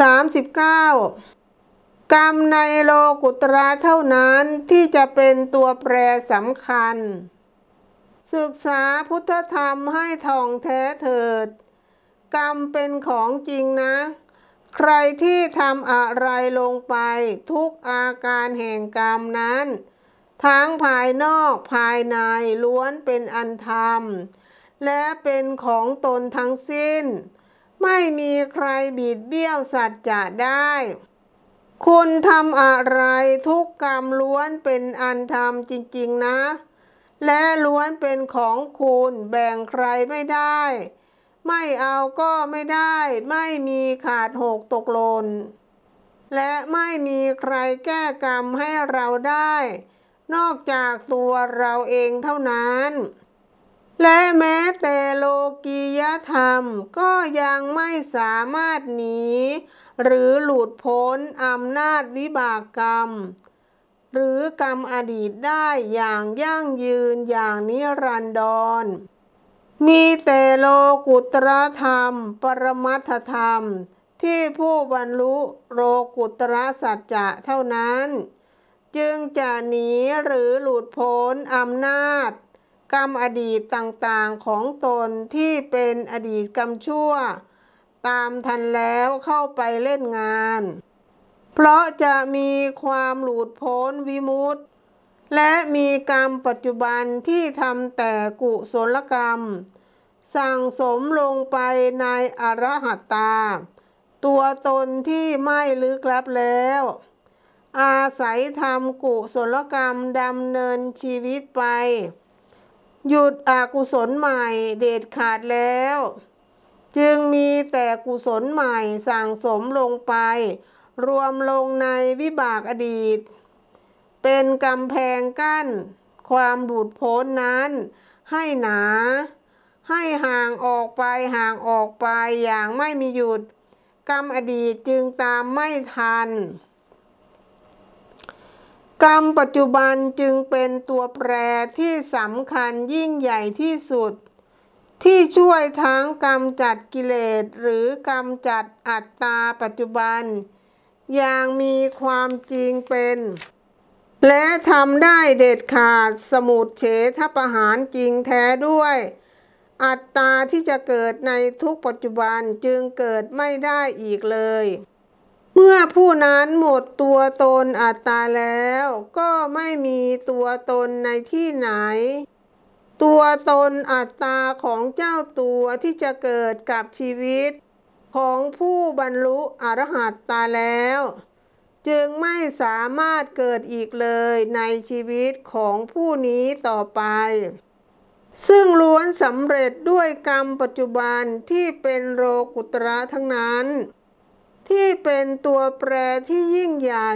39 กรรมในโลกุตระเท่านั้นที่จะเป็นตัวแปรสำคัญ ศึกษาพุทธธรรมให้ท่องแท้เถิด กรรมเป็นของจริงนะ ใครที่ทำอะไรลงไปทุกอาการแห่งกรรมนั้น ทั้งภายนอกภายในล้วนเป็นอันธรรม และเป็นของตนทั้งสิ้น ไม่มีใครบิดเบี้ยวสัจจะได้ คุณทำอะไรทุกกรรมล้วนเป็นอันธรรมจริง ๆ นะ และล้วนเป็นของคุณแบ่งใครไม่ได้ ไม่เอาก็ไม่ได้ ไม่มีขาดหกตกหล่นและไม่มีใครแก้กรรมให้เราได้ นอกจากตัวเราเองเท่านั้น และแม้แต่โลกียธรรมก็ยังไม่สามารถหนี หรือหลุดพ้นอำนาจวิบากกรรม หรือกรรมอดีตได้อย่างยั่งยืนอย่างนิรันดร มีแต่โลกุตรธรรม ปรมัตถธรรม ที่ผู้บรรลุโลกุตรสัจจะเท่านั้น จึงจะหนีหรือหลุดพ้นอำนาจ กรรมอดีตต่างๆของตนที่เป็นอดีตกรรมชั่ว ตามทันแล้วเข้าไปเล่นงาน เพราะจะมีความหลุดพ้นวิมุตติ และมีกรรมปัจจุบันที่ทำแต่กุศลกรรม สั่งสมลงไปในอรหัตตา ตัวตนที่ไม่ลึกลับแล้วอาศัยทำกุศลกรรมดำเนินชีวิตไป หยุดอกุศลใหม่เด็ดขาดแล้ว จึงมีแต่กุศลใหม่สั่งสมลงไป รวมลงในวิบากอดีต เป็นกำแพงกั้น ความหลุดพ้นนั้น ให้หนา ให้ห่างออกไปห่างออกไปอย่างไม่มีหยุด กรรมอดีตจึงตามไม่ทัน กรรมปัจจุบันจึงเป็นตัวแปรที่สำคัญยิ่งใหญ่ที่สุด ที่ช่วยทั้งกำจัดกิเลสหรือกำจัดอัตตาปัจจุบัน อย่างมีความจริงเป็น และทำได้เด็ดขาดสมุดเฉทประหารจริงแท้ด้วย อัตตาที่จะเกิดในทุกปัจจุบันจึงเกิดไม่ได้อีกเลย เมื่อผู้นั้นหมดตัวตนอัตตาแล้ว ก็ไม่มีตัวตนในที่ไหน ตัวตนอัตตาของเจ้าตัวที่จะเกิดกับชีวิต ของผู้บรรลุอรหัตตาแล้ว จึงไม่สามารถเกิดอีกเลยในชีวิตของผู้นี้ต่อไปซึ่งล้วนสำเร็จด้วยกรรมปัจจุบันที่เป็นโลกุตระทั้งนั้น ที่เป็นตัวแปรที่ยิ่งใหญ่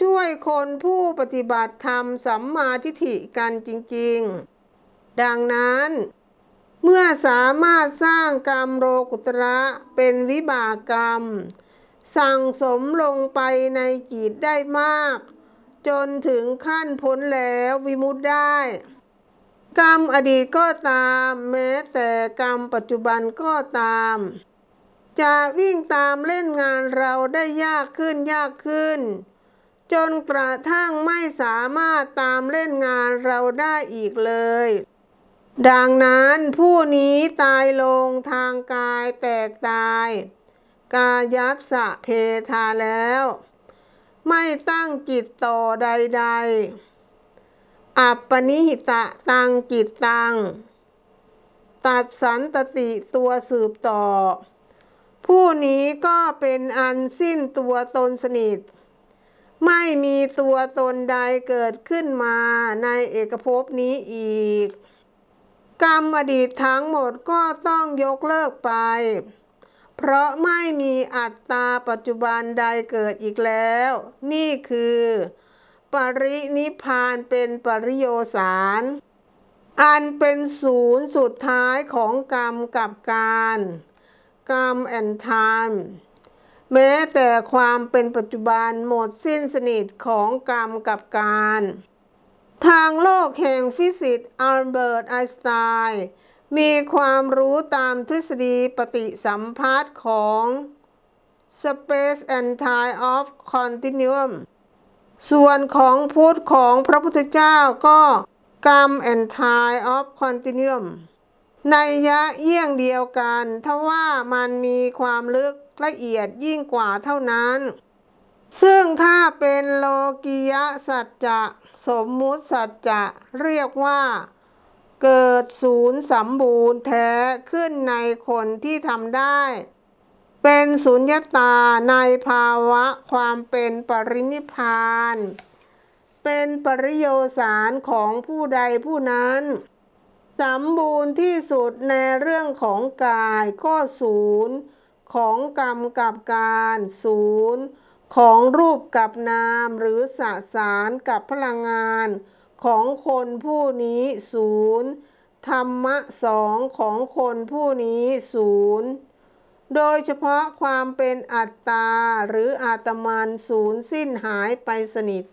ช่วยคนผู้ปฏิบัติธรรมสัมมาทิฏฐิกันจริงๆ ดังนั้น เมื่อสามารถสร้างกรรมโลกุตระเป็นวิบากกรรม สั่งสมลงไปในจิตได้มาก จนถึงขั้นพ้นแล้ววิมุตได้ กรรมอดีตก็ตาม แม้แต่กรรมปัจจุบันก็ตาม จะวิ่งตามเล่นงานเราได้ยากขึ้นยากขึ้น จนกระทั่งไม่สามารถตามเล่นงานเราได้อีกเลย ดังนั้นผู้นี้ตายลงทางกายแตกตาย กายัสสะเพทาแล้ว ไม่ตั้งจิตต่อใด ๆ อัปปนิหิตะตังจิตตัง ตัดสันตติตัวสืบต่อ ผู้นี้ก็เป็นอันสิ้นตัวตนสนิท ไม่มีตัวตนใดเกิดขึ้นมาในเอกภพนี้อีก กรรมอดีตทั้งหมดก็ต้องยกเลิกไป เพราะไม่มีอัตตาปัจจุบันใดเกิดอีกแล้ว นี่คือ ปรินิพานเป็นปริโยสารอันเป็นศูนย์สุดท้ายของกรรมกับการ กรรมแอนทามแม้แต่ความเป็นปัจจุบันหมดสิ้นสนิทของกรรมกับการ ทางโลกแห่งฟิสิกส์อัลเบิร์ตไอน์สไตน์มีความรู้ตามทฤษฎีปฏิสัมพัทธ์ของ space and time of continuum ส่วนของพุทธของพระพุทธเจ้าก็กรรม and time of continuum นัยยะเยี่ยงเดียวกันทว่ามันมีความลึกละเอียดยิ่งกว่าเท่านั้น ซึ่งถ้าเป็นโลกิยสัจจะสมมุติสัจจะเรียกว่า เกิดศูนย์สมบูรณ์แท้ขึ้นในคนที่ทำได้ เป็นสุญญตาในภาวะความเป็นปรินิพพาน เป็นปริโยสารของผู้ใดผู้นั้น สมบูรณ์ที่สุดในเรื่องของกายก็ศูนย์ของกรรมกับการศูนย์ของรูปกับนามหรือสสารกับพลังงาน ของคนผู้นี้ศูนย์ธรรมะสองของคนผู้นี้ศูนย์โดยเฉพาะความเป็นอัตตาหรืออาตมันศูนย์สิ้นหายไปสนิท